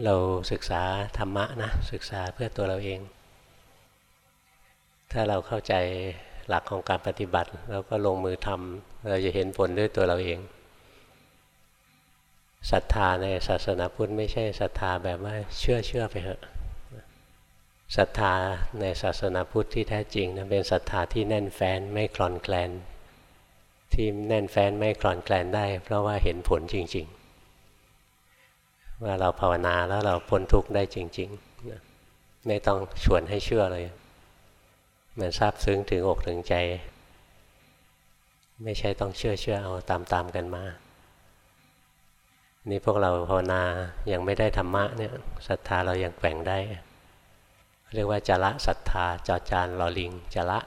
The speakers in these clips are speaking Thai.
เราศึกษาธรรมะนะศึกษาเพื่อตัวเราเอง ถ้าเราเข้าใจหลักของการปฏิบัติเราก็ลงมือทำเราจะเห็นผลด้วยตัวเราเองศรัทธาในศาสนาพุทธไม่ใช่ศรัทธาแบบว่าเชื่อเชื่อไปเถอะศรัทธาในศาสนาพุทธที่แท้จริงนะเป็นศรัทธาที่แน่นแฟ้นไม่คลอนแคลนที่แน่นแฟ้นไม่คลอนแคลนได้ เพราะว่าเห็นผลจริง ๆ ว่าเราภาวนาแล้วเราพ้นทุกข์ได้จริงๆไม่ต้องชวนให้เชื่อเลย มันซาบซึ้งถึงอกถึงใจ ไม่ใช่ต้องเชื่อเชื่อเอาตามตามกันมา นี่พวกเราภาวนายังไม่ได้ธรรมะเนี่ยศรัทธาเรายังแกว่งได้ เรียกว่าจละศรัทธาจอจานลอลิงจละ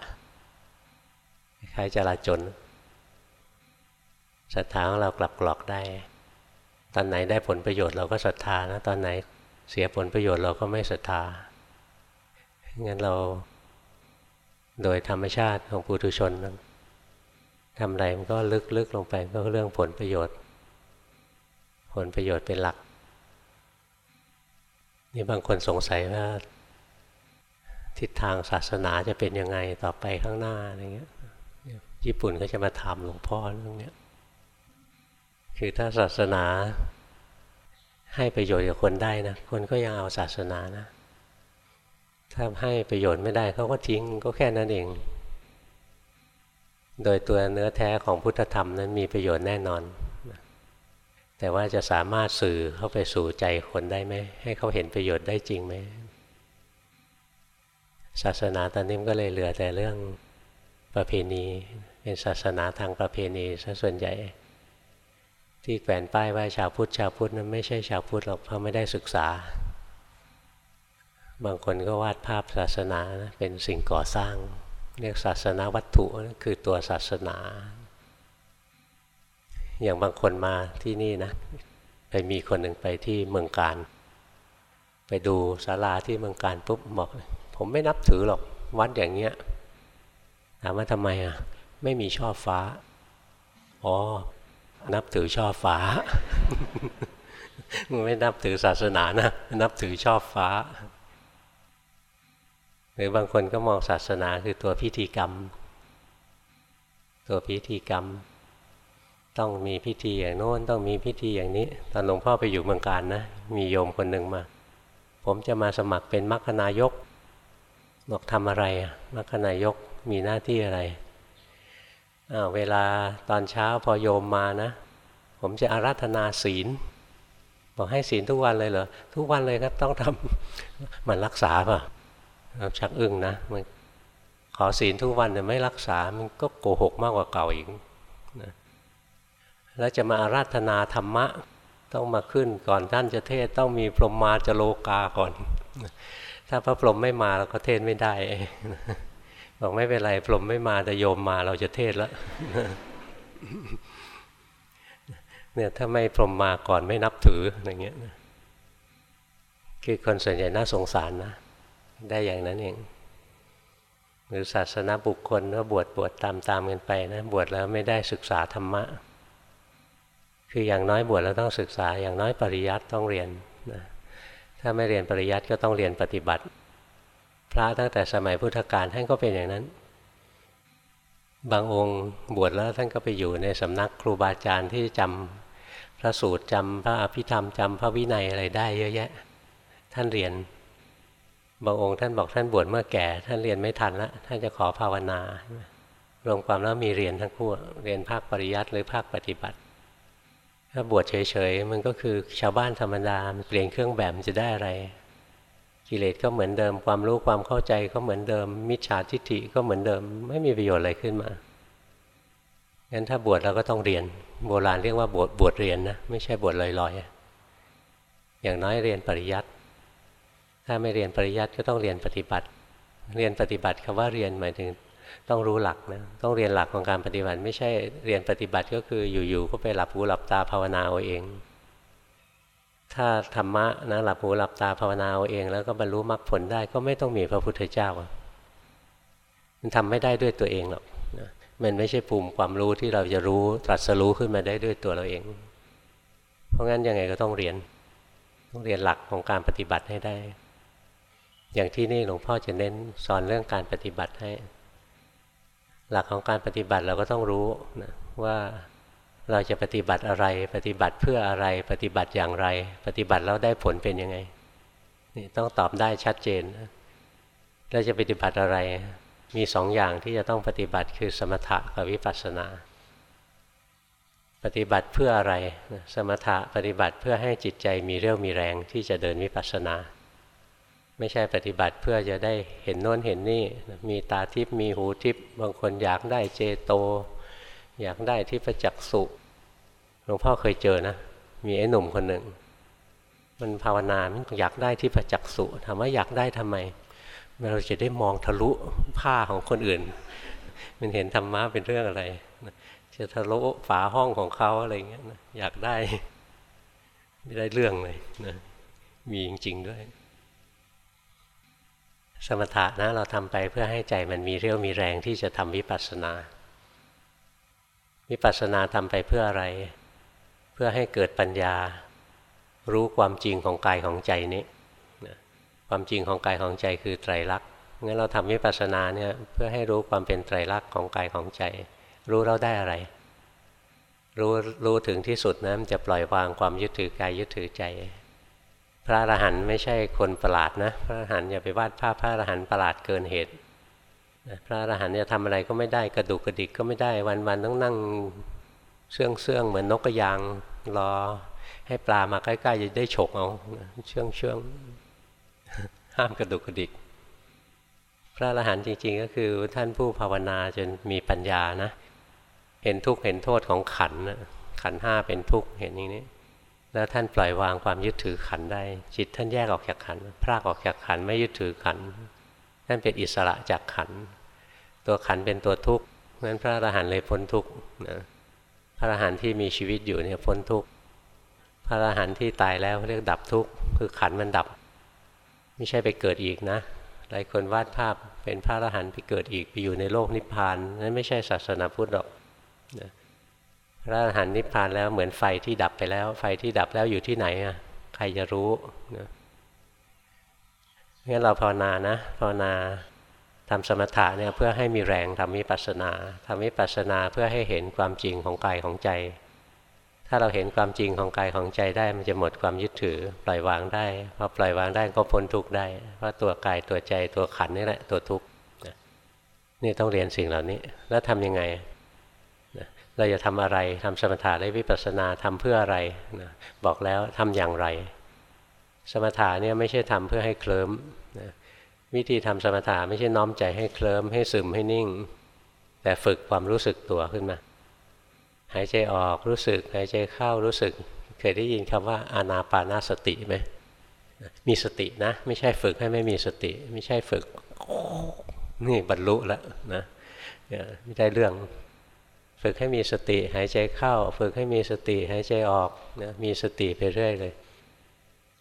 คล้ายจละจนศรัทธาของเรากลับกรอกได้ ตอนไหนได้ผลประโยชน์เราก็ศรัทธานะตอนไหนเสียผลประโยชน์เราก็ไม่ศรัทธางั้นเราโดยธรรมชาติของปุถุชนทำอะไรมันก็ลึกๆลงไปก็เรื่องผลประโยชน์ ผลประโยชน์เป็นหลัก นี่บางคนสงสัยว่าทิศทางศาสนาจะเป็นยังไงต่อไปข้างหน้าอะไรเงี้ย ญี่ปุ่นก็จะมาถามหลวงพ่อเรื่องเนี้ย คือถ้าศาสนาให้ประโยชน์กับคนได้นะคนก็ยังเอาศาสนานะ ถ้าให้ประโยชน์ไม่ได้เขาก็ทิ้งก็แค่นั้นเอง โดยตัวเนื้อแท้ของพุทธธรรมนั้นมีประโยชน์แน่นอน แต่ว่าจะสามารถสื่อเข้าไปสู่ใจคนได้ไหมให้เขาเห็นประโยชน์ได้จริงไหมศาสนาตอนนี้ก็เลยเหลือแต่เรื่องประเพณี เป็นศาสนาทางประเพณีซะส่วนใหญ่ ที่แขวนป้ายว่าชาวพุทธชาวพุทธนั้นไม่ใช่ชาวพุทธหรอกเพราะไม่ได้ศึกษา บางคนก็วาดภาพศาสนาเป็นสิ่งก่อสร้าง เรียกศาสนาวัตถุคือตัวศาสนา อย่างบางคนมาที่นี่นะไปมีคนหนึ่งไปที่เมืองการ ไปดูศาลาที่เมืองการปุ๊บบอกผมไม่นับถือหรอกวัดอย่างเงี้ยถามว่าทำไมอะไม่มีช่อฟ้าอ๋อ นับถือช่อฟ้าไม่นับถือศาสนานะนับถือช่อฟ้า หรือบางคนก็มองศาสนาคือตัวพิธีกรรม ตัวพิธีกรรม ต้องมีพิธีอย่างโน้นต้องมีพิธีอย่างนี้ ตอนหลวงพ่อไปอยู่เมืองการนะ มีโยมคนหนึ่งมา ผมจะมาสมัครเป็นมัคคนายกบอกทำอะไรมัคคนายกมีหน้าที่อะไร เวลาตอนเช้าพอโยมมานะ ผมจะอาราธนาศีล บอกให้ศีลทุกวันเลยเหรอ ทุกวันเลยครับต้องทำมันรักษาป่ะเราชักอึ้งนะมันขอศีลทุกวันแต่ไม่รักษา มันก็โกหกมากกว่าเก่าอีกนะแล้วจะมาอาราธนาธรรมะ ต้องมาขึ้นก่อนท่านจะเทศต้องมีพรหมมาจโลกาก่อน ถ้าพระพรหมไม่มาเราก็เทศไม่ได้ บอกไม่เป็นไรพรหมไม่มาแต่โยมมาเราจะเทศแล้วเนี่ยถ้าไม่พรหมมาก่อนไม่นับถืออย่างเงี้ยคือคนส่วนใหญ่น่าสงสารนะ ได้อย่างนั้นเองหรือศาสนาบุคคลก็บวชบวชตามตามกันไปนะบวชแล้วไม่ได้ศึกษาธรรมะ คืออย่างน้อยบวชแล้วต้องศึกษาอย่างน้อยปริยัติต้องเรียนนะถ้าไม่เรียนปริยัติก็ต้องเรียนปฏิบัติ พระตั้งแต่สมัยพุทธกาลท่านก็เป็นอย่างนั้น บางองค์บวชแล้วท่านก็ไปอยู่ในสำนักครูบาอาจารย์ที่จำพระสูตรจำพระอภิธรรมจำพระวินัยอะไรได้เยอะแยะ ท่านเรียน บางองค์ท่านบอกท่านบวชเมื่อแก่ ท่านเรียนไม่ทันล้วท่านจะขอภาวนารวมความแล้วมีเรียนทั้งคู่เรียนภาคปริยัติหรือภาคปฏิบัติถ้าบวชเฉยๆมันก็คือชาวบ้านธรรมดาเปลี่ยนเครื่องแบบจะได้อะไร กิเลสก็เหมือนเดิม ความรู้ความเข้าใจก็เหมือนเดิม มิจฉาทิฏฐิก็เหมือนเดิม ไม่มีประโยชน์อะไรขึ้นมางั้นถ้าบวชเราก็ต้องเรียน โบราณเรียกว่าบวชบวชเรียนนะไม่ใช่บวชลอยๆ อย่างน้อยเรียนปริยัติถ้าไม่เรียนปริยัติก็ต้องเรียนปฏิบัติ เรียนปฏิบัติคำว่าเรียนหมายถึงต้องรู้หลักนะต้องเรียนหลักของการปฏิบัติ ไม่ใช่เรียนปฏิบัติก็คืออยู่ๆก็ไปหลับหูหลับตาภาวนาเอาเอง ถ้าธรรมะนะหลับหูหลับตาภาวนาเอาเอง แล้วก็บรรลุมรรคผลได้ก็ไม่ต้องมีพระพุทธเจ้า มันทำไม่ได้ด้วยตัวเองหรอกนะมันไม่ใช่ภูมิความรู้ที่เราจะรู้ตรัสรู้ขึ้นมาได้ด้วยตัวเราเอง เพราะงั้นยังไงก็ต้องเรียน ต้องเรียนหลักของการปฏิบัติให้ได้ อย่างที่นี่หลวงพ่อจะเน้นสอนเรื่องการปฏิบัติให้ หลักของการปฏิบัติเราก็ต้องรู้นะว่า เราจะปฏิบัติอะไร ปฏิบัติเพื่ออะไร ปฏิบัติอย่างไร ปฏิบัติแล้วได้ผลเป็นยังไง นี่ต้องตอบได้ชัดเจนเราจะปฏิบัติอะไร มีสองอย่างที่จะต้องปฏิบัติคือสมถะกับวิปัสสนา ปฏิบัติเพื่ออะไร สมถะปฏิบัติเพื่อให้จิตใจมีเรี่ยวมีแรงที่จะเดินวิปัสสนา ไม่ใช่ปฏิบัติเพื่อจะได้เห็นโน้นเห็นนี่ มีตาทิพย์มีหูทิพย์บางคนอยากได้เจโต อยากได้ที่ประจักษ์สุหลวงพ่อเคยเจอนะ มีไอ้หนุ่มคนหนึ่ง มันภาวนามันอยากได้ที่ประจักษ์สุถามว่าอยากได้ทำไม เราจะได้มองทะลุผ้าของคนอื่น มันเห็นธรรมะเป็นเรื่องอะไร จะทะลุฝาห้องของเขาอะไรเงี้ยนะอยากได้ไม่ได้เรื่องเลยนะมีจริงๆด้วย สมถะนะเราทำไปเพื่อให้ใจมันมีเรี่ยวมีแรงที่จะทำวิปัสสนา วิปัสสนาทำไปเพื่ออะไร เพื่อให้เกิดปัญญา รู้ความจริงของกายของใจนี้ความจริงของกายของใจคือไตรลักษณ์งั้นเราทำวิปัสสนาเนี่ยเพื่อให้รู้ความเป็นไตรลักษณ์ของกายของใจ รู้เราได้อะไร รู้รู้ถึงที่สุดนะมันจะปล่อยวางความยึดถือกายยึดถือใจ พระอรหันต์ไม่ใช่คนประหลาดนะ พระอรหันต์อย่าไปวาดภาพพระอรหันต์ประหลาดเกินเหตุ พระอรหันต์จะทำอะไรก็ไม่ได้กระดุกกระดิกก็ไม่ได้วันๆต้องนั่งเชื่องเชื่องเหมือนนกกระยางรอให้ปลามาใกล้ๆจะได้ฉกเอาเชื่องเชื่องห้ามกระดุกกระดิก พระอรหันต์จริง ๆ ก็คือท่านผู้ภาวนาจนมีปัญญานะ เห็นทุกข์เห็นโทษของขันขันห้าเป็นทุกข์เห็นอย่างนี้ แล้วท่านปล่อยวางความยึดถือขันได้ จิตท่านแยกออกจากขันพรากออกจากขันไม่ยึดถือขัน ท่านเป็นอิสระจากขัน ตัวขันเป็นตัวทุกข์เพราะนั้นพระอรหันต์เลยพ้นทุกข์นะพระอรหันต์ที่มีชีวิตอยู่เนี่ยพ้นทุกข์พระอรหันต์ที่ตายแล้วเรียกดับทุกข์คือขันมันดับ ไม่ใช่ไปเกิดอีกนะหลายคนวาดภาพเป็นพระอรหันต์ไปเกิดอีกไปอยู่ในโลกนิพพานนั้นไม่ใช่ศาสนาพุทธหรอกนะพระอรหันต์นิพพานแล้วเหมือนไฟที่ดับไปแล้ว ไฟที่ดับแล้วอยู่ที่ไหนอะใครจะรู้นะ งั้นเราภาวนานะภาวนาทำสมถะเนี่ยเพื่อให้มีแรงทำวิปัสสนาทำวิปัสสนาเพื่อให้เห็นความจริงของกายของใจ ถ้าเราเห็นความจริงของกายของใจได้ มันจะหมดความยึดถือปล่อยวางได้พอปล่อยวางได้ก็พ้นทุกข์ได้เพราะตัวกายตัวใจตัวขันนี่แหละตัวทุกข์นี่ต้องเรียนสิ่งเหล่านี้แล้วทํำยังไงเราจะทำอะไรทำสมถะและวิปัสสนาทำเพื่ออะไรบอกแล้วทำอย่างไร สมถะเนี่ยไม่ใช่ทำเพื่อให้เคลิ้มนะวิธีทำสมถะไม่ใช่น้อมใจให้เคลิ้มให้ซึมให้นิ่ง แต่ฝึกความรู้สึกตัวขึ้นมา หายใจออกรู้สึก หายใจเข้ารู้สึก เคยได้ยินคำว่าอานาปานาสติไหมมีสตินะ ไม่ใช่ฝึกให้ไม่มีสติ ไม่ใช่ฝึกนี่บรรลุแล้วนะไม่ได้เรื่อง ฝึกให้มีสติ หายใจเข้า ฝึกให้มีสติ หายใจออกนะมีสติไปเรื่อยเลย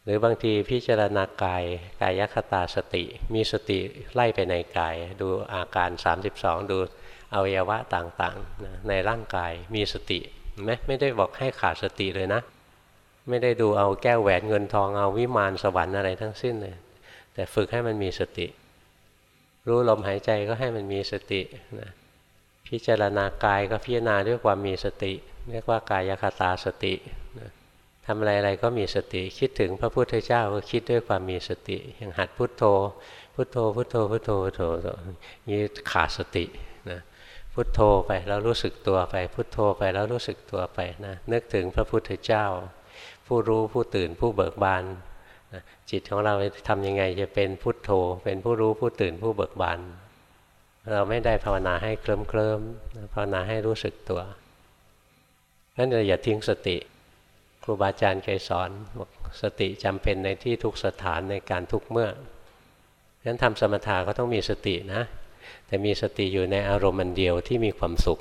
หรือบางทีพิจารณากายกายคตาสติ มีสติไล่ไปในกาย ดูอาการ 32 ดูอวัยวะต่างๆ ในร่างกายมีสติไหมไม่ได้บอกให้ขาดสติเลยนะ ไม่ได้ดูเอาแก้วแหวนเงินทองเอาวิมานสวรรค์อะไรทั้งสิ้นเลย แต่ฝึกให้มันมีสติ รู้ลมหายใจก็ให้มันมีสตินะพิจารณากายก็พิจารณาด้วยความมีสติ เรียกว่ากายคตาสตินะ ทำอะไรอะไรก็มีสติ คิดถึงพระพุทธเจ้าก็คิดด้วยความมีสติ อย่างหัดพุทโธ พุทโธ พุทโธ พุทโธ พุทโธนี่ขาดสตินะพุทโธไปแล้วรู้สึกตัวไป พุทโธไปแล้วรู้สึกตัวไปนะนึกถึงพระพุทธเจ้า ผู้รู้ผู้ตื่นผู้เบิกบานนะจิตของเราทำยังไงจะเป็นพุทโธ เป็นผู้รู้ผู้ตื่นผู้เบิกบานเราไม่ได้ภาวนาให้เคลิ้มเคลิ้มภาวนาให้รู้สึกตัวนั้นเราอย่าทิ้งสติ ครูบาอาจารย์เคยสอนบอกสติจำเป็นในที่ทุกสถานในการทุกเมื่อฉะนั้นทำสมถะก็ต้องมีสตินะ แต่มีสติอยู่ในอารมณ์มันเดียวที่มีความสุข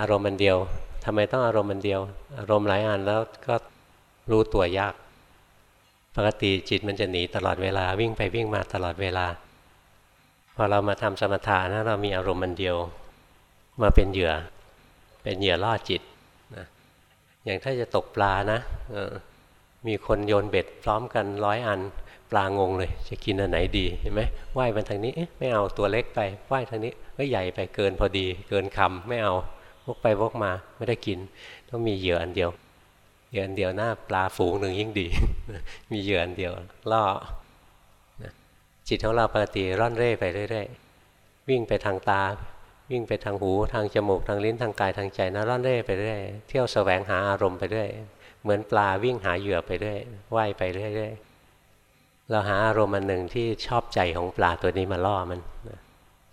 อารมณ์มันเดียวทำไมต้องอารมณ์มันเดียว อารมณ์หลายอันแล้วก็รู้ตัวยาก ปกติจิตมันจะหนีตลอดเวลาวิ่งไปวิ่งมาตลอดเวลา พอเรามาทำสมถะนะเรามีอารมณ์มันเดียว มาเป็นเหยื่อ เป็นเหยื่อล่อจิต อย่างถ้าจะตกปลานะมีคนโยนเบ็ดพร้อมกันร้อยอัน ปลางงเลย จะกินอันไหนดีเห็นไหมว่ายมาทางนี้ไม่เอาตัวเล็กไปว่ายทางนี้ก็ใหญ่ไปเกินพอดี เกินคำไม่เอาวกไปวกมาไม่ได้กิน ต้องมีเหยื่ออันเดียวเหยื่ออันเดียวหน้าปลาฝูงหนึ่งยิ่งดี มีเหยื่ออันเดียวล่อจิตของเราปกติร่อนเร่ไปเรื่อยๆวิ่งไปทางตา วิ่งไปทางหูทางจมูกทางลิ้นทางกายทางใจนะร่อนเร่ไปเรื่อยเที่ยวแสวงหาอารมณ์ไปเรื่อยเหมือนปลาวิ่งหาเหยื่อไปเรื่อยว่ายไปเรื่อยๆเราหาอารมณ์อันหนึ่งที่ชอบใจของปลาตัวนี้มาล่อมัน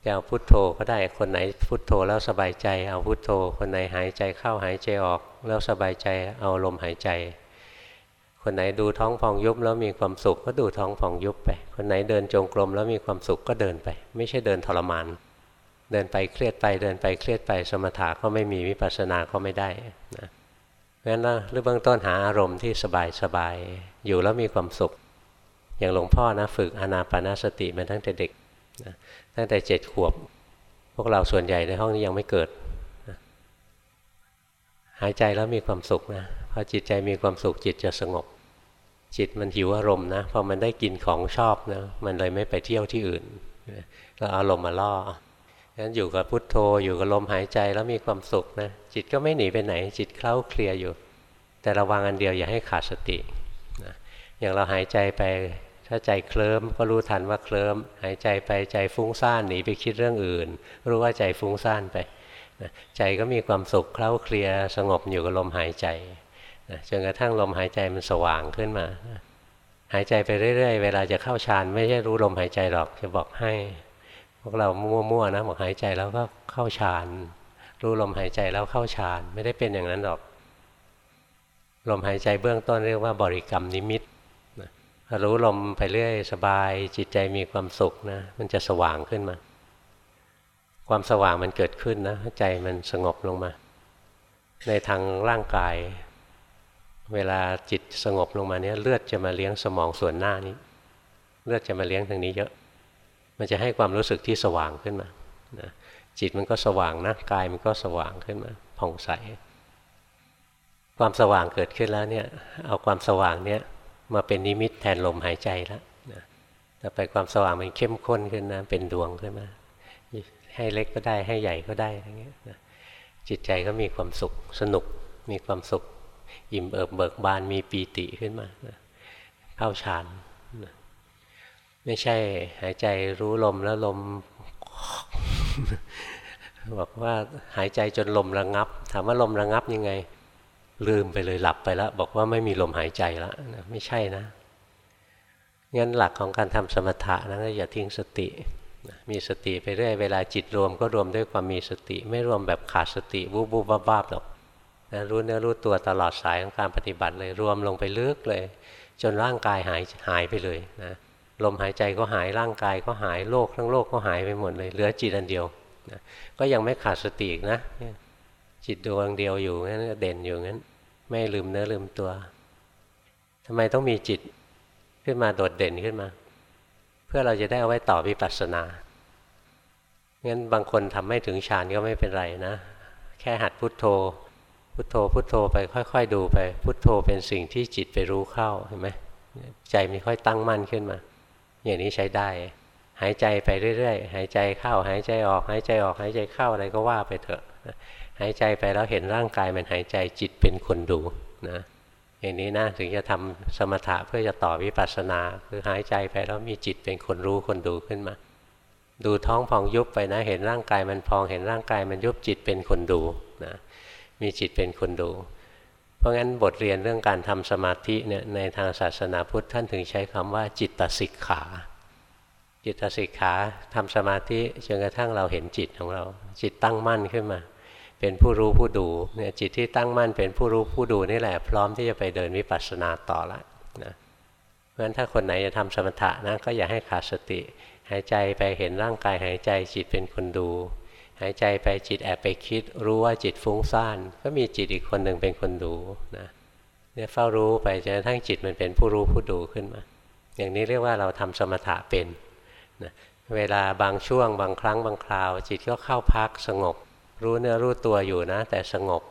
จะเอาพุทโธก็ได้คนไหนพุทโธแล้วสบายใจ เอาพุทโธ คนไหนหายใจเข้าหายใจออก แล้วสบายใจเอาลมหายใจ คนไหนดูท้องฟองยุบแล้วมีความสุขก็ดูท้องฟองยุบไป คนไหนเดินจงกรมแล้วมีความสุขก็เดินไป ไม่ใช่เดินทรมาน เดินไปเครียดไปเดินไปเครียดไปสมถะก็ไม่มีวิปัสสนาก็ไม่ได้นะงั้นเราเรื่องต้นหาอารมณ์ที่สบายสบายอยู่แล้วมีความสุข อย่างหลวงพ่อนะฝึกอนาปนาสติมาตั้งแต่เด็กนะตั้งแต่เจ็ดขวบ พวกเราส่วนใหญ่ในห้องนี้ยังไม่เกิดนะหายใจแล้วมีความสุขนะพอจิตใจมีความสุขจิตจะสงบ จิตมันหิวอารมณ์นะพอมันได้กินของชอบนะมันเลยไม่ไปเที่ยวที่อื่นแล้วอารมณ์มาล่อ งั้นอยู่กับพุทโธอยู่กับลมหายใจแล้วมีความสุขนะจิตก็ไม่หนีไปไหน จิตเคล้าเคลียอยู่ แต่ระวังอันเดียวอย่าให้ขาดสตินะอย่างเราหายใจไปถ้าใจเคลิ้มก็รู้ทันว่าเคลิ้มหายใจไปใจฟุ้งซ่านหนีไปคิดเรื่องอื่น รู้ว่าใจฟุ้งซ่านไปนะใจก็มีความสุขเคล้าเคลียสงบอยู่กับลมหายใจนะจนกระทั่งลมหายใจมันสว่างขึ้นมาหายใจไปเรื่อย ๆ เวลาจะเข้าฌานไม่ใช่รู้ลมหายใจหรอกจะบอกให้ วกเรามั่วๆนะบอกหายใจแล้วก็เข้าฌานรู้ลมหายใจแล้วเข้าฌานไม่ได้เป็นอย่างนั้นหรอก ลมหายใจเบื้องต้นเรียกว่าบริกรรมนิมิตรู้ลมไปเรื่อยสบาย จิตใจมีความสุขนะมันจะสว่างขึ้นมา ความสว่างมันเกิดขึ้นนะใจมันสงบลงมา ในทางร่างกาย เวลาจิตสงบลงมาเนี้ยเลือดจะมาเลี้ยงสมองส่วนหน้านี้ เลือดจะมาเลี้ยงทางนี้เยอะ มันจะให้ความรู้สึกที่สว่างขึ้นมานะจิตมันก็สว่างนะกายมันก็สว่างขึ้นมาผ่องใส ความสว่างเกิดขึ้นแล้วเนี่ยเอาความสว่างเนี่ยมาเป็นนิมิตแทนลมหายใจแล้วนะต่อไปความสว่างมันเข้มข้นขึ้นนะเป็นดวงขึ้นมาให้เล็กก็ได้ให้ใหญ่ก็ได้อย่างเงี้ยนะจิตใจก็มีความสุขสนุกมีความสุข อิ่มเอิบเบิกบานมีปีติขึ้นมานะเข้าฌานนะ ไม่ใช่หายใจรู้ลมแล้วลมบอกว่าหายใจจนลมระงับ ถามว่าลมระงับยังไง ลืมไปเลยหลับไปแล้ว บอกว่าไม่มีลมหายใจแล้วไม่ใช่นะงั้นหลักของการทำสมถะนะก็อย่าทิ้งสติ มีสติไปเรื่อยเวลาจิตรวมก็รวมด้วยความมีสติ ไม่รวมแบบขาดสติวูบวูบวาบหรอกนะรู้เนื้อรู้ตัวตลอดสายของการปฏิบัติเลยรวมลงไปลึกเลย จนร่างกายหายหายไปเลยนะ ลมหายใจก็หายร่างกายก็หายโลกทั้งโลกก็หายไปหมดเลย เหลือจิตอันเดียวนะก็ยังไม่ขาดสตินะ จิตดวงเดียวอยู่งั้นเด่นอยู่งั้น ไม่ลืมเนื้อลืมตัวทำไมต้องมีจิตขึ้นมาโดดเด่นขึ้นมา เพื่อเราจะได้เอาไว้ต่อวิปัสสนางั้นบางคนทำไม่ถึงฌานก็ไม่เป็นไรนะ แค่หัดพุทโธ พุทโธพุทโธไปค่อยๆดูไป พุทโธเป็นสิ่งที่จิตไปรู้เข้าเห็นไหมใจมันค่อยตั้งมั่นขึ้นมา อย่างนี้ใช้ได้ หายใจไปเรื่อยๆ หายใจเข้า หายใจออก หายใจออกหายใจเข้าอะไรก็ว่าไปเถอะ หายใจไปแล้วเห็นร่างกายมันหายใจจิตเป็นคนดูนะอย่างนี้นะถึงจะทำสมถะเพื่อจะต่อวิปัสสนา คือหายใจไปแล้วมีจิตเป็นคนรู้คนดูขึ้นมา ดูท้องพองยุบไปนะ เห็นร่างกายมันพองเห็นร่างกายมันยุบจิตเป็นคนดูนะมีจิตเป็นคนดู ราะงั้นบทเรียนเรื่องการทำสมาธิเนี่ยในทางศาสนาพุทธท่านถึงใช้คำว่าจิตตสิกขา จิตตสิกขาทำสมาธิจนกระทั่งเราเห็นจิตของเรา จิตตั้งมั่นขึ้นมา เป็นผู้รู้ผู้ดูเนี่ยจิตที่ตั้งมั่นเป็นผู้รู้ผู้ดูนี่แหละพร้อมที่จะไปเดินวิปัสสนาต่อละนะเพราะฉะนั้นถ้าคนไหนจะทำสมถะนะก็อย่าให้ขาดสติ หายใจไปเห็นร่างกายหายใจจิตเป็นคนดู หายใจไปจิตแอบไปคิด รู้ว่าจิตฟุ้งซ่าน ก็มีจิตอีกคนหนึ่งเป็นคนดูนะเนี่ยเฝ้ารู้ไปจนกระทั่งจิตมันเป็นผู้รู้ผู้ดูขึ้นมา อย่างนี้เรียกว่าเราทำสมถะเป็นนะเวลาบางช่วงบางครั้งบางคราว จิตก็เข้าพักสงบ รู้เนื้อรู้ตัวอยู่นะ แต่สงบ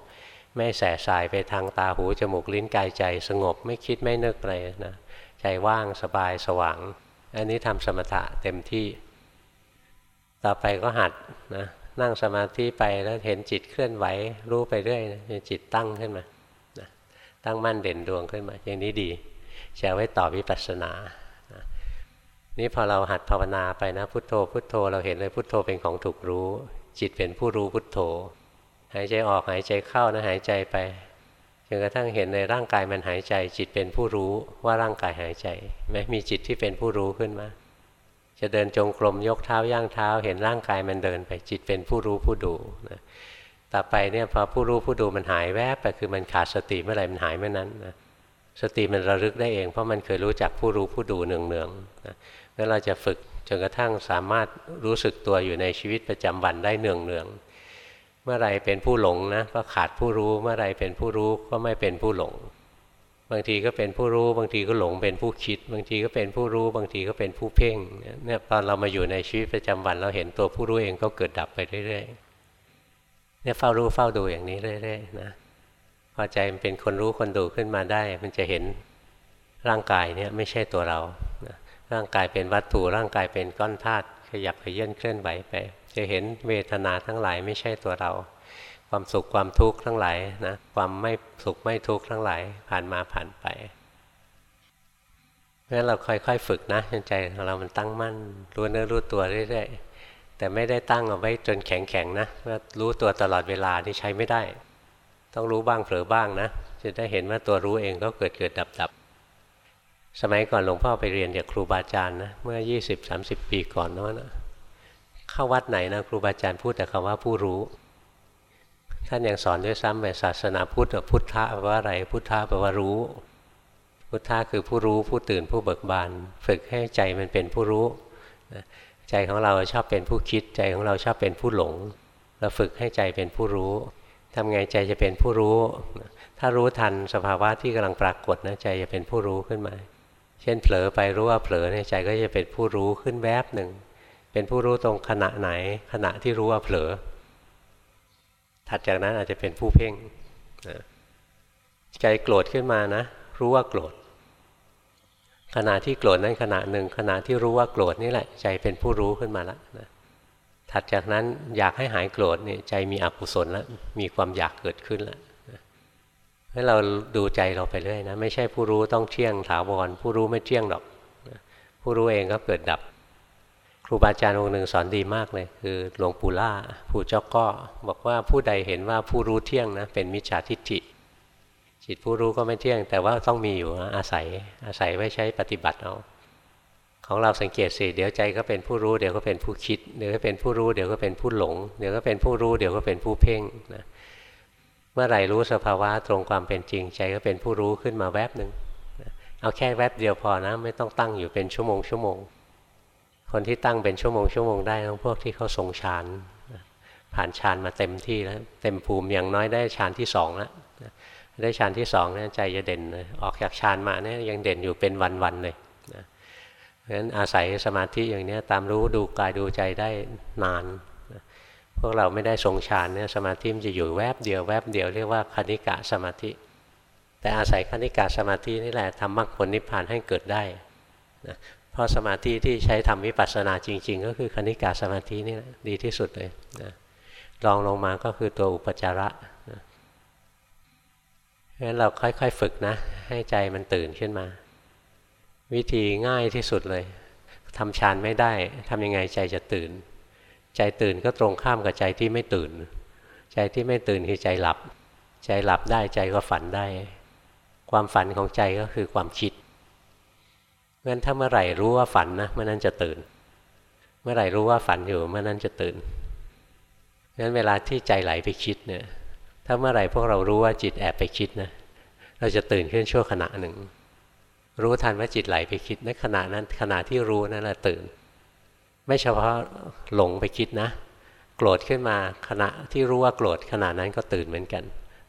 ไม่แสสายไปทางตาหูจมูกลิ้นกายใจ สงบไม่คิดไม่นึกอะไรนะใจว่างสบายสว่าง อันนี้ทำสมถะเต็มที่ ต่อไปก็หัดนะ นั่งสมาธิไปแล้วเห็นจิตเคลื่อนไหวรู้ไปเรื่อยนะจิตตั้งขึ้นมานะตั้งมั่นเด่นดวงขึ้นมา อย่างนี้ดีจะไว้ต่อวิปัสสนานะนี่พอเราหัดภาวนาไปนะพุทโธ พุทโธเราเห็นเลยพุทโธเป็นของถูกรู้ จิตเป็นผู้รู้พุทโธ หายใจออกหายใจเข้านะหายใจไปจนกระทั่งเห็นในร่างกายมันหายใจ จิตเป็นผู้รู้ว่าร่างกายหายใจไหมมีจิตที่เป็นผู้รู้ขึ้นมา จะเดินจงกรมยกเท้าย่างเท้า เห็นร่างกายมันเดินไปจิตเป็นผู้รู้ผู้ดูนะต่อไปเนี่ยพอผู้รู้ผู้ดูมันหายแวบไปคือมันขาดสติเมื่อไหร่มันหายเมื่อนั้นนะสติมันระลึกได้เอง เพราะมันเคยรู้จักผู้รู้ผู้ดูเนืองๆนะงั้นเราจะฝึกจนกระทั่งสามารถรู้สึกตัวอยู่ในชีวิตประจำวันได้เนืองๆเมื่อไรเป็นผู้หลงนะก็ขาดผู้รู้ เมื่อไรเป็นผู้รู้ก็ไม่เป็นผู้หลง บางทีก็เป็นผู้รู้ บางทีก็หลงเป็นผู้คิด บางทีก็เป็นผู้รู้ บางทีก็เป็นผู้เพ่งเนี่ยตอนเรามาอยู่ในชีวิตประจำวันเราเห็นตัวผู้รู้เองก็เกิดดับไปเรื่อยๆเนี่ยเฝ้ารู้เฝ้าดูอย่างนี้เรื่อยๆนะพอใจมันเป็นคนรู้คนดูขึ้นมาได้ มันจะเห็นร่างกายเนี่ยไม่ใช่ตัวเรา ร่างกายเป็นวัตถุร่างกายเป็นก้อนธาตุขยับขยื่นเคลื่อนไหวไป จะเห็นเวทนาทั้งหลายไม่ใช่ตัวเรา ความสุขความทุกข์ทั้งหลายนะความไม่สุขไม่ทุกข์ทั้งหลายผ่านมาผ่านไปเพราะฉะนั้นเราค่อยๆฝึกนะใจของเรามันตั้งมั่นรู้เนื้อรู้ตัวเรื่อยๆแต่ไม่ได้ตั้งเอาไว้จนแข็งๆนะว่ารู้ตัวตลอดเวลานี่ใช้ไม่ได้ ต้องรู้บ้างเผลอบ้างนะจะได้เห็นว่าตัวรู้เองก็เกิดเกิดดับดับสมัยก่อนหลวงพ่อไปเรียนจากครูบาอาจารย์นะเมื่อ 20-30 ปีก่อนนั้นะเข้าวัดไหนนะครูบาอาจารย์พูดแต่คำว่าผู้รู้ ท่านยังสอนด้วยซ้ำไปศาสนาพุทธพุทธะแปลว่าอะไรพุทธะแปลว่ารู้ พุทธะคือผู้รู้ผู้ตื่นผู้เบิกบานฝึกให้ใจมันเป็นผู้รู้ ใจของเราชอบเป็นผู้คิด ใจของเราชอบเป็นผู้หลง เราฝึกให้ใจเป็นผู้รู้ทำไงใจจะเป็นผู้รู้ ถ้ารู้ทันสภาวะที่กำลังปรากฏนะใจจะเป็นผู้รู้ขึ้นมา เช่นเผลอไปรู้ว่าเผลอในใจก็จะเป็นผู้รู้ขึ้นแวบหนึ่งเป็นผู้รู้ตรงขณะไหนขณะที่รู้ว่าเผลอ ถัดจากนั้นอาจจะเป็นผู้เพ่งนะใจโกรธขึ้นมานะ รู้ว่าโกรธ ขณะที่โกรธนั้นขณะหนึ่ง ขณะที่รู้ว่าโกรธนี่แหละ ใจเป็นผู้รู้ขึ้นมาแล้วนะถัดจากนั้นอยากให้หายโกรธเนี่ยใจมีอกุศลแล้วมีความอยากเกิดขึ้นแล้วให้เราดูใจเราไปเรื่อยนะ ไม่ใช่ผู้รู้ต้องเที่ยงถาวรผู้รู้ไม่เที่ยงหรอก ผู้รู้เองก็เกิดดับ ครูบาอาจารย์องค์หนึ่งสอนดีมากเลย คือหลวงปู่ล่าผู้เจ้าก็บอกว่าผู้ใดเห็นว่าผู้รู้เที่ยงนะเป็นมิจฉาทิฏฐิจิตผู้รู้ก็ไม่เที่ยง แต่ว่าต้องมีอยู่อาศัยอาศัยไว้ใช้ปฏิบัติเอาของเราสังเกตสิเดี๋ยวใจก็เป็นผู้รู้เดี๋ยวก็เป็นผู้คิด เดี๋ยวก็เป็นผู้รู้เดี๋ยวก็เป็นผู้หลง เดี๋ยวก็เป็นผู้รู้เดี๋ยวก็เป็นผู้เพ่งนะเมื่อไหร่รู้สภาวะตรงความเป็นจริง ใจก็เป็นผู้รู้ขึ้นมาแวบหนึ่งเอาแค่แวบเดียวพอนะ ไม่ต้องตั้งอยู่เป็นชั่วโมงชั่วโมง คนที่ตั้งเป็นชั่วโมงชั่วโมงได้ต้องพวกที่เขาทรงฌานผ่านฌานมาเต็มที่แล้ว เต็มภูมิอย่างน้อยได้ฌานที่สองแล้วได้ฌานที่สองเนี่ยใจจะเด่นเลยออกจากฌานมาเนี่ยยังเด่นอยู่เป็นวันๆเลยนะเพราะฉะนั้นอาศัยสมาธิอย่างนี้ตามรู้ดูกายดูใจได้นานพวกเราไม่ได้ทรงฌานเนี่ยสมาธิมันจะอยู่แวบเดียวแวบเดียวเรียกว่าคณิกะสมาธิ แต่อาศัยคณิกะสมาธินี่แหละทำมรรคผลนิพพานให้เกิดได้นะ เพราะสมาธิที่ใช้ทำวิปัสสนาจริง ๆ ก็คือคณิกาสมาธินี่ดีที่สุดเลยนะรองลงมาก็คือตัวอุปจาระนะงั้นเราค่อยๆฝึกนะ ให้ใจมันตื่นขึ้นมา วิธีง่ายที่สุดเลยทำฌานไม่ได้ทำยังไงใจจะตื่น ใจตื่นก็ตรงข้ามกับใจที่ไม่ตื่น ใจที่ไม่ตื่นคือใจหลับ ใจหลับได้ใจก็ฝันได้ ความฝันของใจก็คือความคิด งั้นถ้าเมื่อไหร่รู้ว่าฝันนะเมื่อนั้นจะตื่น เมื่อไหร่รู้ว่าฝันอยู่เมื่อนั้นจะตื่นงั้นเวลาที่ใจไหลไปคิดเนี่ย ถ้าเมื่อไหร่พวกเรารู้ว่าจิตแอบไปคิดนะเราจะตื่นขึ้นชั่วขณะหนึ่ง รู้ทันว่าจิตไหลไปคิดในขณะนั้นขณะที่รู้นั่นแหละตื่น ไม่เฉพาะหลงไปคิดนะ โกรธขึ้นมาขณะที่รู้ว่าโกรธขณะนั้นก็ตื่นเหมือนกัน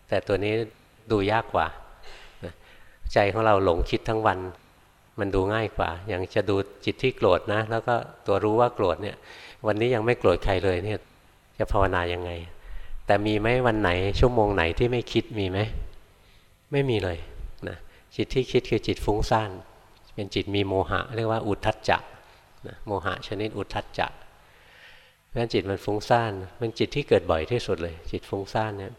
แต่ตัวนี้ดูยากกว่า ใจของเราหลงคิดทั้งวัน มันดูง่ายกว่า อย่างจะดูจิตที่โกรธนะ แล้วก็ตัวรู้ว่าโกรธเนี่ย วันนี้ยังไม่โกรธใครเลยเนี่ย จะภาวนายังไง แต่มีไหมวันไหนชั่วโมงไหนที่ไม่คิดมีไหมไม่มีเลยนะจิตที่คิดคือจิตฟุ้งซ่านเป็นจิตมีโมหะ เรียกว่าอุทธัจจะนะโมหะชนิดอุทธัจจะเพราะฉะนั้นจิตมันฟุ้งซ่านเป็นจิตที่เกิดบ่อยที่สุดเลย จิตฟุ้งซ่านเนี่ย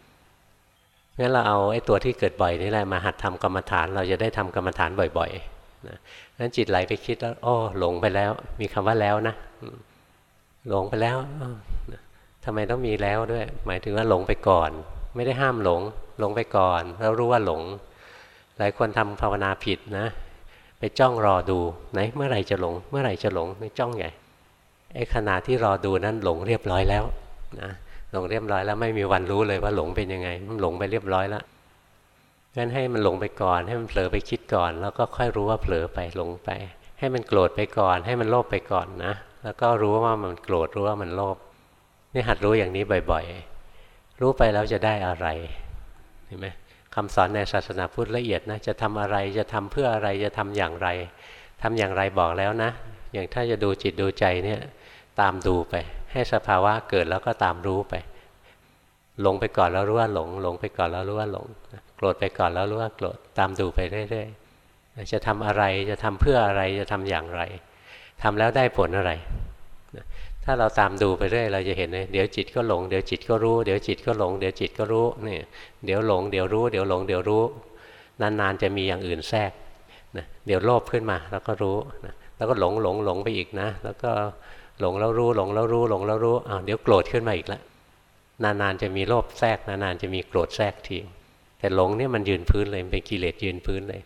งั้นเราเอาไอ้ตัวที่เกิดบ่อยนี่แหละมาหัดทำกรรมฐาน เราจะได้ทำกรรมฐานบ่อย ๆ นะนั้นจิตไหลไปคิดแล้วอ้อหลงไปแล้ว มีคำว่าแล้วนะหลงไปแล้วทำไมต้องมีแล้วด้วย หมายถึงว่าหลงไปก่อน ไม่ได้ห้ามหลง หลงไปก่อนแล้วรู้ว่าหลง หลายคนทำภาวนาผิดนะ ไปจ้องรอดูไหนเมื่อไหร่จะหลง เมื่อไหร่จะหลงไม่จ้องใหญ่ไอ้ขณะที่รอดูนั้นหลงเรียบร้อยแล้วนะหลงเรียบร้อยแล้วไม่มีวันรู้เลยว่าหลงเป็นยังไงหลงไปเรียบร้อยแล้ว งั้นให้มันหลงไปก่อน ให้มันเผลอไปคิดก่อน แล้วก็ค่อยรู้ว่าเผลอไปหลงไป ให้มันโกรธไปก่อน ให้มันโลภไปก่อนนะ แล้วก็รู้ว่ามันโกรธรู้ว่ามันโลภนี่หัดรู้อย่างนี้บ่อยๆ รู้ไปแล้วจะได้อะไรเห็นไหมคำสอนในศาสนาพุทธละเอียดนะจะทำอะไรจะทำเพื่ออะไรจะทำอย่างไรทำอย่างไรบอกแล้วนะ อย่างถ้าจะดูจิตดูใจเนี่ยตามดูไป ให้สภาวะเกิดแล้วก็ตามรู้ไป หลงไปก่อนแล้วรู้ว่าหลง หลงไปก่อนแล้วรู้ว่าหลง โกรธไปก่อนแล้วรู้ว่าโกรธ ตามดูไปเรื่อยๆ จะทำอะไร จะทำเพื่ออะไร จะทำอย่างไรทำแล้วได้ผลอะไร ถ้าเราตามดูไปเรื่อย เราจะเห็นเลยเดี๋ยวจิตก็หลง เดี๋ยวจิตก็รู้ เดี๋ยวจิตก็หลง เดี๋ยวจิตก็รู้ นี่ เดี๋ยวหลง เดี๋ยวรู้ เดี๋ยวหลง เดี๋ยวรู้ นานๆ จะมีอย่างอื่นแทรกนะเดี๋ยวโลภขึ้นมาแล้วก็รู้นะแล้วก็หลงหลงหลงไปอีกนะ แล้วก็หลงแล้วรู้ หลงแล้วรู้ หลงแล้วรู้อ้าวเดี๋ยวโกรธขึ้นมาอีกแล้ว นานๆจะมีโลภแทรกนานๆจะมีโกรธแทรกทีแต่หลงเนี่ยมันยืนพื้นเลยเป็นกิเลสยืนพื้นเลย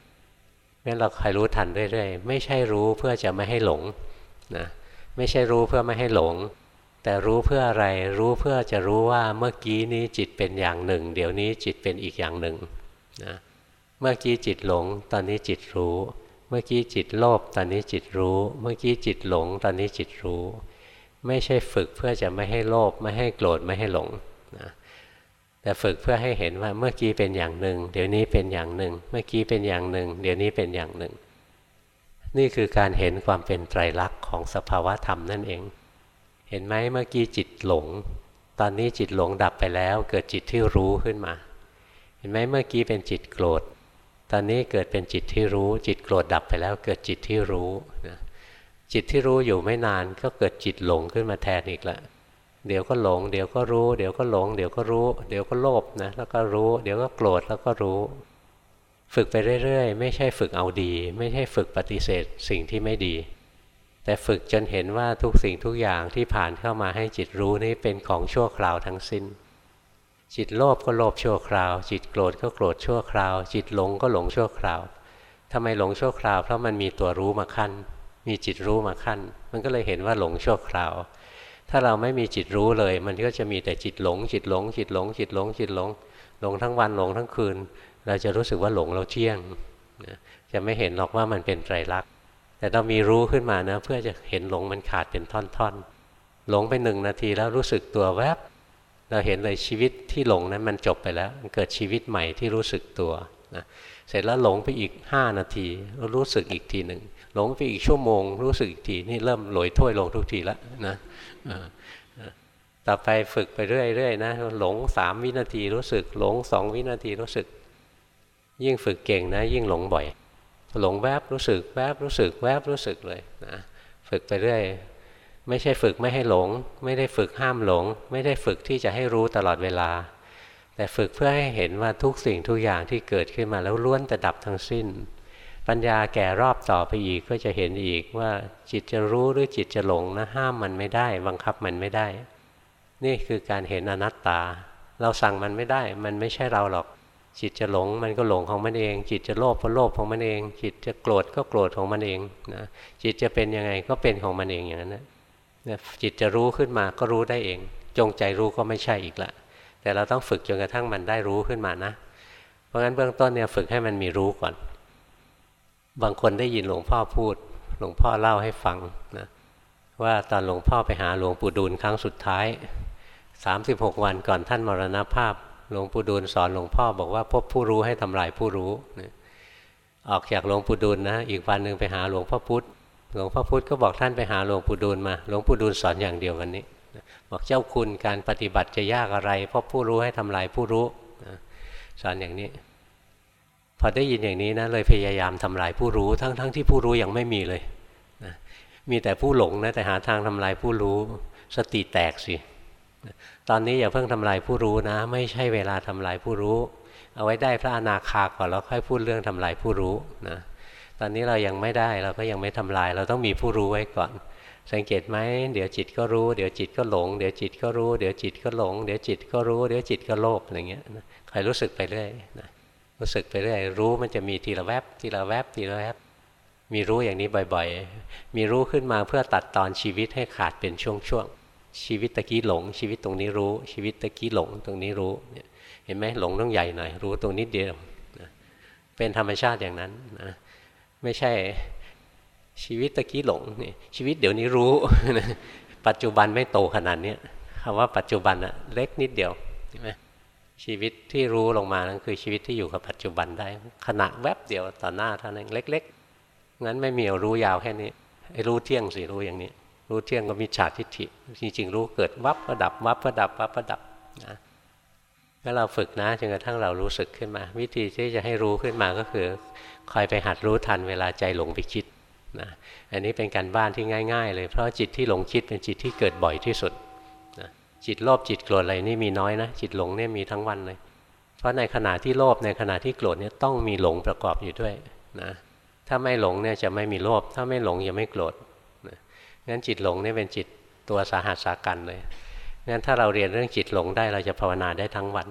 งั้นเราคอยรู้ทันเรื่อยๆ ไม่ใช่รู้เพื่อจะไม่ให้หลงนะไม่ใช่รู้เพื่อไม่ให้หลง แต่รู้เพื่ออะไรรู้เพื่อจะรู้ว่าเมื่อกี้นี้จิตเป็นอย่างหนึ่ง เดี๋ยวนี้จิตเป็นอีกอย่างหนึ่งนะเมื่อกี้จิตหลง ตอนนี้จิตรู้ เมื่อกี้จิตโลภตอนนี้จิตรู้ เมื่อกี้จิตหลง ตอนนี้จิตรู้ ไม่ใช่ฝึกเพื่อจะไม่ให้โลภไม่ให้โกรธไม่ให้หลงนะแต่ฝึกเพื่อให้เห็นว่าเมื่อกี้เป็นอย่างหนึ่ง เดี๋ยวนี้เป็นอย่างหนึ่ง เมื่อกี้เป็นอย่างหนึ่ง เดี๋ยวนี้เป็นอย่างหนึ่ง นี่คือการเห็นความเป็นไตรลักษณ์ของสภาวะธรรมนั่นเอง เห็นไหมเมื่อกี้จิตหลง ตอนนี้จิตหลงดับไปแล้ว เกิดจิตที่รู้ขึ้นมา เห็นไหมเมื่อกี้เป็นจิตโกรธ ตอนนี้เกิดเป็นจิตที่รู้ จิตโกรธดับไปแล้ว เกิดจิตที่รู้นะ จิตที่รู้อยู่ไม่นานก็เกิดจิตหลงขึ้นมาแทนอีกละเดี๋ยวก็หลง เดี๋ยวก็รู้ เดี๋ยวก็หลง เดี๋ยวก็รู้ เดี๋ยวก็โลภนะแล้วก็รู้ เดี๋ยวก็โกรธแล้วก็รู้ ฝึกไปเรื่อยๆ ไม่ใช่ฝึกเอาดี ไม่ใช่ฝึกปฏิเสธสิ่งที่ไม่ดี แต่ฝึกจนเห็นว่าทุกสิ่งทุกอย่างที่ผ่านเข้ามาให้จิตรู้นี่เป็นของชั่วคราวทั้งสิ้น จิตโลภก็โลภชั่วคราว จิตโกรธก็โกรธชั่วคราว จิตหลงก็หลงชั่วคราวทำไมหลงชั่วคราวเพราะมันมีตัวรู้มาขั้น มีจิตรู้มาขั้น มันก็เลยเห็นว่าหลงชั่วคราว ถ้าเราไม่มีจิตรู้เลย มันก็จะมีแต่จิตหลง จิตหลง จิตหลง จิตหลง จิตหลง หลงทั้งวันหลงทั้งคืน เราจะรู้สึกว่าหลงเราเที่ยง จะไม่เห็นหรอกว่ามันเป็นไตรลักษณ์ แต่เรามีรู้ขึ้นมานะ เพื่อจะเห็นหลงมันขาดเป็นท่อนๆ หลงไปหนึ่งนาทีแล้วรู้สึกตัวแวบ เราเห็นเลยชีวิตที่หลงนั้นมันจบไปแล้ว มันเกิดชีวิตใหม่ที่รู้สึกตัวนะเสร็จแล้วหลงไปอีก 5 นาที รู้สึกอีกทีหนึ่ง หลงไปอีกชั่วโมง รู้สึกทีนี่เริ่มหลอยถ้วยลงทุกทีแล้วนะต่อไปฝึกไปเรื่อยๆนะหลงสามวินาทีรู้สึก หลงสองวินาทีรู้สึก ยิ่งฝึกเก่งนะ ยิ่งหลงบ่อย หลงแวบรู้สึกแวบรู้สึกแวบรู้สึกเลยนะฝึกไปเรื่อยไม่ใช่ฝึกไม่ให้หลง ไม่ได้ฝึกห้ามหลง ไม่ได้ฝึกที่จะให้รู้ตลอดเวลา แต่ฝึกเพื่อให้เห็นว่าทุกสิ่งทุกอย่างที่เกิดขึ้นมาแล้วล้วนแต่ดับทั้งสิ้น ปัญญาแก่รอบต่อไปอีกก็จะเห็นอีกว่าจิตจะรู้หรือจิตจะหลงนะห้ามมันไม่ได้ บังคับมันไม่ได้ นี่คือการเห็นอนัตตา เราสั่งมันไม่ได้ มันไม่ใช่เราหรอก จิตจะหลงมันก็หลงของมันเอง จิตจะโลภก็โลภของมันเอง จิตจะโกรธก็โกรธของมันเองนะจิตจะเป็นยังไงก็เป็นของมันเองอย่างนั้นนะจิตจะรู้ขึ้นมาก็รู้ได้เอง จงใจรู้ก็ไม่ใช่อีกละแต่เราต้องฝึกจนกระทั่งมันได้รู้ขึ้นมานะ เพราะงั้นเบื้องต้นเนี่ยฝึกให้มันมีรู้ก่อน บางคนได้ยินหลวงพ่อพูด หลวงพ่อเล่าให้ฟังนะว่าตอนหลวงพ่อไปหาหลวงปู่ดูลครั้งสุดท้าย 36 วันก่อนท่านมรณภาพ หลวงปู่ดูลสอนหลวงพ่อบอกว่าพบผู้รู้ให้ทำลายผู้รู้ออกจากหลวงปู่ดูลนะ อีกวันหนึ่งไปหาหลวงพ่อพุธหลวงพ่อพุธก็บอกท่านไปหาหลวงปู่ดูลมา หลวงปู่ดูลสอนอย่างเดียวกันนี้ บอกเจ้าคุณการปฏิบัติจะยากอะไร เพราะผู้รู้ให้ทำลายผู้รู้สอนอย่างนี้ พอได้ยินอย่างนี้นะเลยพยายามทำลายผู้รู้ทั้งๆทที่ผู้รู้ยังไม่มีเลยนะมีแต่ผู้หลงนะแต่หาทางทำลายผู้รู้สติแตกสิตอนนี้อย่าเพิ่งทำลายผู้รู้นะ ไม่ใช่เวลาทำลายผู้รู้ เอาไว้ได้พระอนาคาก่อนแล้วค่อยพูดเรื่องทำลายผู้รู้นะตอนนี้เรายังไม่ได้เราก็ยังไม่ทำลาย เราต้องมีผู้รู้ไว้ก่อน สังเกตไหมเดี๋ยวจิตก็รู้ เดี๋ยวจิตก็หลง เดี๋ยวจิตก็รู้ เดี๋ยวจิตก็หลง เดี๋ยวจิตก็รู้ เดี๋ยวจิตก็โลภอะไรเงี้ยคอยรู้สึกไปเรื่อยนะ รู้สึกไปเรื่อยรู้มันจะมีทีละแวบทีละแวบทีละแวบมีรู้อย่างนี้บ่อยๆ มีรู้ขึ้นมาเพื่อตัดตอนชีวิตให้ขาดเป็นช่วงๆ ชีวิตตะกี้หลง ชีวิตตรงนี้รู้ ชีวิตตะกี้หลงตรงนี้รู้เห็นไหมหลงต้องใหญ่หน่อย รู้ตรงนิดเดียวเป็นธรรมชาติอย่างนั้นนะไม่ใช่ชีวิตตะกี้หลงนี่ชีวิตเดี๋ยวนี้รู้ ปัจจุบันไม่โตขนาดนี้คำว่าปัจจุบันอะเล็กนิดเดียวใช่ไหม ชีวิตที่รู้ลงมานั่นคือชีวิตที่อยู่กับปัจจุบันได้ ขณะแวบเดียวต่อหน้าเท่านั้นเล็ก ๆ งั้นไม่มีรู้ยาวแค่นี้ไอ้รู้เที่ยงสิรู้อย่างนี้ รู้เที่ยงก็มีฉาทิฏฐิจริงๆรู้เกิดวับก็ดับวับก็ดับวับก็ดับนะถ้าเราฝึกนะจนกระทั่งเรารู้สึกขึ้นมา วิธีที่จะให้รู้ขึ้นมาก็คือคอยไปหัดรู้ทันเวลาใจหลงไปคิดนะอันนี้เป็นการบ้านที่ง่าย ๆ เลยเพราะจิตที่หลงคิดเป็นจิตที่เกิดบ่อยที่สุด จิตโลภจิตโกรธอะไรนี่มีน้อยนะ จิตหลงเนี่ยมีทั้งวันเลย เพราะในขณะที่โลภในขณะที่โกรธเนี่ยต้องมีหลงประกอบอยู่ด้วยนะถ้าไม่หลงเนี่ยจะไม่มีโลภถ้าไม่หลงจะไม่โกรธนะงั้นจิตหลงเนี่ยเป็นจิตตัวสาหัสสากันเลยงั้นถ้าเราเรียนเรื่องจิตหลงได้เราจะภาวนาได้ทั้งวัน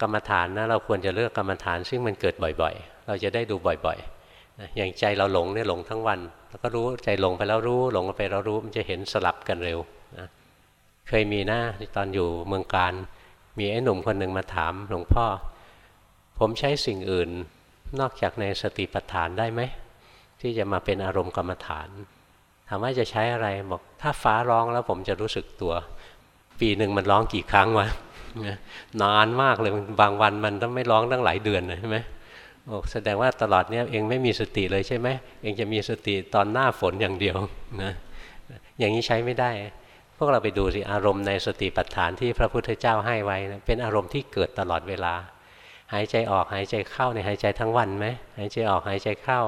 กรรมฐานนะเราควรจะเลือกกรรมฐาน ซึ่งมันเกิดบ่อยๆ เราจะได้ดูบ่อยๆนะอย่างใจเราหลงเนี่ยหลงทั้งวัน แล้วก็รู้ใจหลงไปแล้วรู้หลงไปแล้วรู้มันจะเห็นสลับกันเร็ว เคยมีนะตอนอยู่เมืองการ มีไอ้หนุ่มคนหนึ่งมาถามหลวงพ่อ ผมใช้สิ่งอื่นนอกจากในสติปัฏฐานได้ไหม ที่จะมาเป็นอารมณ์กรรมฐานถามว่าจะใช้อะไรบอกถ้าฟ้าร้องแล้วผมจะรู้สึกตัว ปีหนึ่งมันร้องกี่ครั้งวะนานมากเลยบางวันมันต้องไม่ร้องตั้งหลายเดือนใช่ไหมบอกแสดงว่าตลอดเนี้ยเองไม่มีสติเลยใช่ไหมเองจะมีสติตอนหน้าฝนอย่างเดียวนะอย่างนี้ใช้ไม่ได้ พวกเราไปดูสิอารมณ์ในสติปัฏฐานที่พระพุทธเจ้าให้ไว้นะเป็นอารมณ์ที่เกิดตลอดเวลา หายใจออกหายใจเข้าในหายใจทั้งวันไหมหายใจออกหายใจเข้า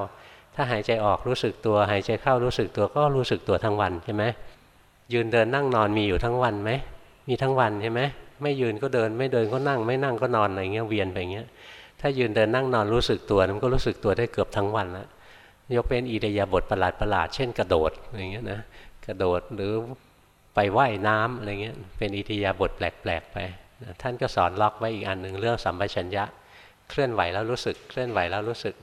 ถ้าหายใจออกรู้สึกตัว หายใจเข้ารู้สึกตัวก็รู้สึกตัวทั้งวันใช่ไหมยืนเดินนั่งนอนมีอยู่ทั้งวันไหมมีทั้งวันใช่ไหมไม่ยืนก็เดินไม่เดินก็นั่ง ไม่นั่งก็นอนอะไรเงี้ยเวียนไปเงี้ยถ้ายืนเดินนั่งนอนรู้สึกตัวมันก็รู้สึกตัวได้เกือบทั้งวันแล้วยกเป็นอิเดียบทประหลาดประหลาดเช่นกระโดดอะไรเงี้ยนะกระโดดหรือ ไปไว่ายน้ำอะไรเงี้ยเป็นอิเดียบทแปลกๆไปนะท่านก็สอนล็อกไว้อีกอันหนึ่งเรื่องสัมปชัญญะ เคลื่อนไหวแล้วรู้สึก เคลื่อนไหวแล้วรู้สึก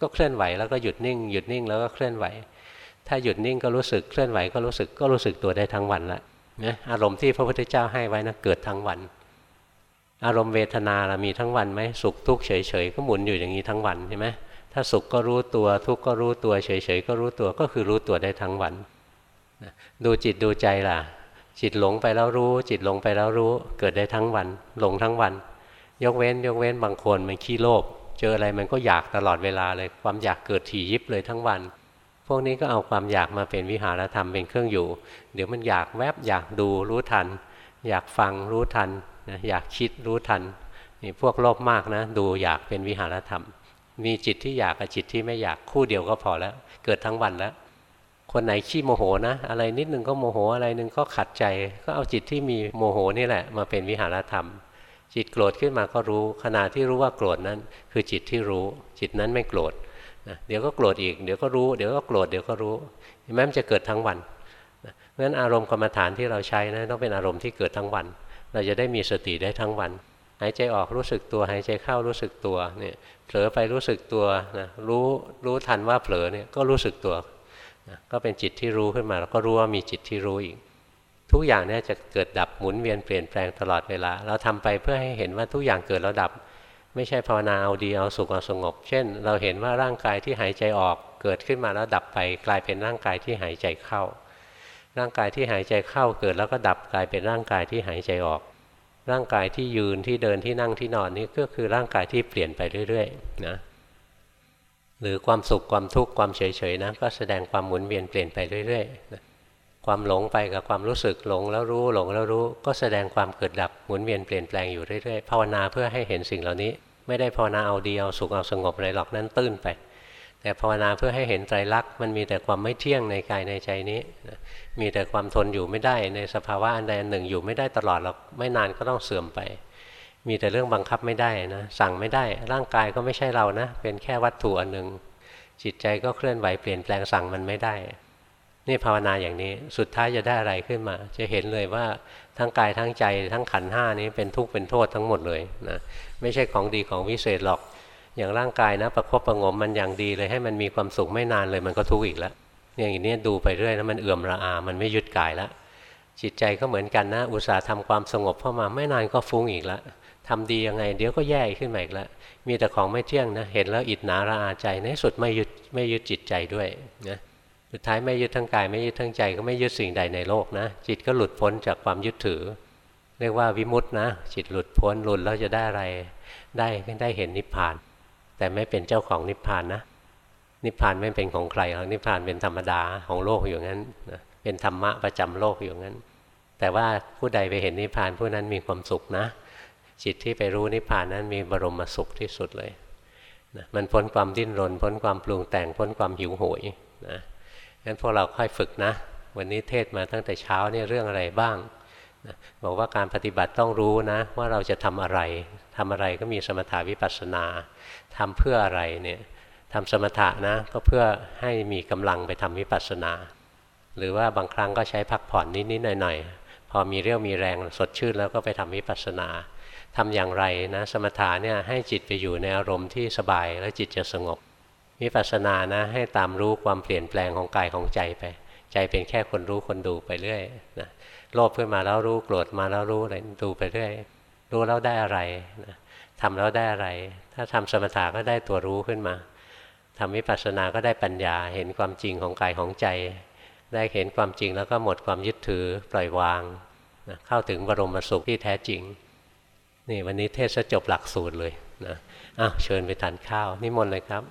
ก็เคลื่อนไหวแล้วก็หยุดนิ่ง หยุดนิ่งแล้วก็เคลื่อนไหว ถ้าหยุดนิ่งก็รู้สึก เคลื่อนไหวก็รู้สึก ก็รู้สึกตัวได้ทั้งวันละนะอารมณ์ที่พระพุทธเจ้าให้ไว้นะเกิดทั้งวัน อารมณ์เวทนาเรามีทั้งวันไหมสุขทุกข์เฉยๆก็หมุนอยู่อย่างนี้ทั้งวันใช่ไหมถ้าสุขก็รู้ตัวทุกข์ก็รู้ตัวเฉยๆก็รู้ตัวก็คือรู้ตัวได้ทั้งวัน ดูจิตดูใจล่ะ จิตหลงไปแล้วรู้ จิตหลงไปแล้วรู้ เกิดได้ทั้งวัน หลงทั้งวัน ยกเว้น ยกเว้นบางคนมันขี้โลภเจออะไรมันก็อยากตลอดเวลาเลย ความอยากเกิดถี่ยิบเลยทั้งวัน พวกนี้ก็เอาความอยากมาเป็นวิหารธรรมเป็นเครื่องอยู่ เดี๋ยวมันอยากแวบอยากดูรู้ทัน อยากฟังรู้ทันนะอยากคิดรู้ทันนี่พวกโลภมากนะ ดูอยากเป็นวิหารธรรม มีจิตที่อยากกับจิตที่ไม่อยากคู่เดียวก็พอแล้ว เกิดทั้งวันแล้ว คนไหนขี้โมโหนะ อะไรนิดนึงก็โมโหอะไรนึงก็ขัดใจ ก็เอาจิตที่มีโมโหนี่แหละ มาเป็นวิหารธรรม จิตโกรธขึ้นมาก็รู้ ขณะที่รู้ว่าโกรธนั้น คือจิตที่รู้ จิตนั้นไม่โกรธนะเดี๋ยวก็โกรธอีกเดี๋ยวก็รู้เดี๋ยวก็โกรธเดี๋ยวก็รู้เห็นไหมมันจะเกิดทั้งวันนะเพราะฉะนั้นอารมณ์กรรมฐานที่เราใช้นะต้องเป็นอารมณ์ที่เกิดทั้งวัน เราจะได้มีสติได้ทั้งวัน หายใจออกรู้สึกตัวหายใจเข้ารู้สึกตัวเนี่ยเผลอไปรู้สึกตัวนะรู้รู้ทันว่าเผลอเนี่ยก็รู้สึกตัว นะก็เป็นจิตที่รู้ขึ้นมาแล้วก็รู้ว่ามีจิตที่รู้อีก ทุกอย่างเนี่ยจะเกิดดับหมุนเวียนเปลี่ยนแปลงตลอดเวลา เราทำไปเพื่อให้เห็นว่าทุกอย่างเกิดแล้วดับ ไม่ใช่ภาวนาเอาดีเอาสุขเอาสงบ เช่น เราเห็นว่าร่างกายที่หายใจออกเกิดขึ้นมาแล้วดับไป กลายเป็นร่างกายที่หายใจเข้า ร่างกายที่หายใจเข้าเกิดแล้วก็ดับกลายเป็นร่างกายที่หายใจออก ร่างกายที่ยืนที่เดินที่นั่งที่นอนนี่ก็คือร่างกายที่เปลี่ยนไปเรื่อยๆนะ หรือความสุขความทุกข์ความเฉยๆนะก็แสดงความหมุนเวียนเปลี่ยนไปเรื่อยๆนะความหลงไปกับความรู้สึกหลงแล้วรู้หลงแล้วรู้ ก็แสดงความเกิดดับหมุนเวียนเปลี่ยนแปลงอยู่เรื่อยๆภาวนาเพื่อให้เห็นสิ่งเหล่านี้ ไม่ได้ภาวนาเอาดีเอาสุขเอาสงบอะไรหรอกนั่นตื้นไป แต่ภาวนาเพื่อให้เห็นไตรลักษณ์มันมีแต่ความไม่เที่ยงในกายในใจนี้มีแต่ความทนอยู่ไม่ได้ในสภาวะอันใดอันหนึ่งอยู่ไม่ได้ตลอดหรอกไม่นานก็ต้องเสื่อมไป มีแต่เรื่องบังคับไม่ได้นะ สั่งไม่ได้ ร่างกายก็ไม่ใช่เรานะ เป็นแค่วัตถุอันหนึ่ง จิตใจก็เคลื่อนไหวเปลี่ยนแปลงสั่งมันไม่ได้ นี่ภาวนาอย่างนี้ สุดท้ายจะได้อะไรขึ้นมา จะเห็นเลยว่าทั้งกายทั้งใจทั้งขันห้านี้เป็นทุกข์เป็นโทษทั้งหมดเลยนะ ไม่ใช่ของดีของวิเศษหรอก อย่างร่างกายนะ ประคบประงมมันอย่างดีเลยให้มันมีความสุขไม่นานเลยมันก็ทุกข์อีกแล้ว อย่างนี้ดูไปเรื่อยแล้วมันเอื่อมระอา มันไม่ยึดกายแล้วจิตใจก็เหมือนกันนะ อุตส่าห์ทำความสงบเข้ามาไม่นานก็ฟุ้งอีกแล้ว ทำดียังไง เดี๋ยวก็แย่ขึ้นมาอีกแล้วมีแต่ของไม่เที่ยงนะเห็นแล้วอิดหนาระอาใจในสุดไม่ยึดไม่ยึดจิตใจด้วยนะสุดท้ายไม่ยึดทั้งกายไม่ยึดทั้งใจก็ไม่ยึดสิ่งใดในโลกนะจิตก็หลุดพ้นจากความยึดถือ เรียกว่าวิมุตต์นะ จิตหลุดพ้นหลุดแล้วจะได้อะไรได้ได้เห็นนิพพาน แต่ไม่เป็นเจ้าของนิพพานนะ นิพพานไม่เป็นของใครหรอกนิพพานเป็นธรรมดาของโลกอยู่งั้นนะเป็นธรรมะประจำโลกอยู่งั้น แต่ว่าผู้ใดไปเห็นนิพพานผู้นั้นมีความสุขนะ จิตที่ไปรู้นิพพานนั้นมีบรมสุขที่สุดเลยนะมันพ้นความดิ้นรน พ้นความปรุงแต่งพ้นความหิวโหยนะงั้นพวกเราค่อยฝึกนะ วันนี้เทศมาตั้งแต่เช้าเนี่ยเรื่องอะไรบ้างนะบอกว่าการปฏิบัติต้องรู้นะ ว่าเราจะทำอะไรทำอะไรก็มีสมถาวิปัสสนาทำเพื่ออะไรเนี่ยทำสมถะนะก็เพื่อให้มีกำลังไปทำวิปัสสนา หรือว่าบางครั้งก็ใช้พักผ่อนนิดๆหน่อยๆพอมีเรี่ยวมีแรงสดชื่นแล้วก็ไปทำวิปัสสนา ทำอย่างไรนะสมถะเนี่ยให้จิตไปอยู่ในอารมณ์ที่สบายแล้วจิตจะสงบวิปัสสนานะให้ตามรู้ความเปลี่ยนแปลงของกายของใจไป ใจเป็นแค่คนรู้คนดูไปเรื่อยนะโลภขึ้นมาแล้วรู้โกรธมาแล้วรู้อะไรดูไปเรื่อย รู้แล้วได้อะไรนะทำแล้วได้อะไร ถ้าทำสมถะก็ได้ตัวรู้ขึ้นมาทำวิปัสสนาก็ได้ปัญญาเห็นความจริงของกายของใจ ได้เห็นความจริงแล้วก็หมดความยึดถือปล่อยวางนะเข้าถึงบรมสุขที่แท้จริง นี่วันนี้เทศจบหลักสูตรเลยนะอ้าวเชิญไปทานข้าวนิมนต์เลยครับ